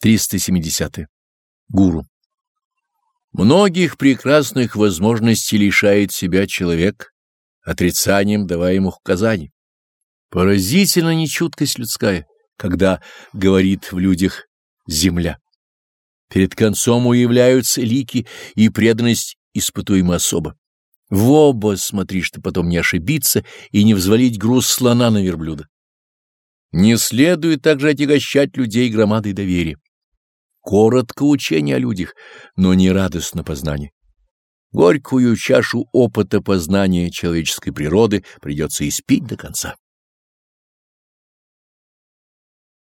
370. -е. Гуру. Многих прекрасных возможностей лишает себя человек отрицанием даваемых указаний. Поразительно нечуткость людская, когда говорит в людях земля. Перед концом уявляются лики, и преданность испытуема особо. В оба смотри, что потом не ошибиться и не взвалить груз слона на верблюда. Не следует также отягощать людей громадой доверия. Коротко учение о людях, но не радостно познание. Горькую чашу опыта познания человеческой природы придется испить до конца.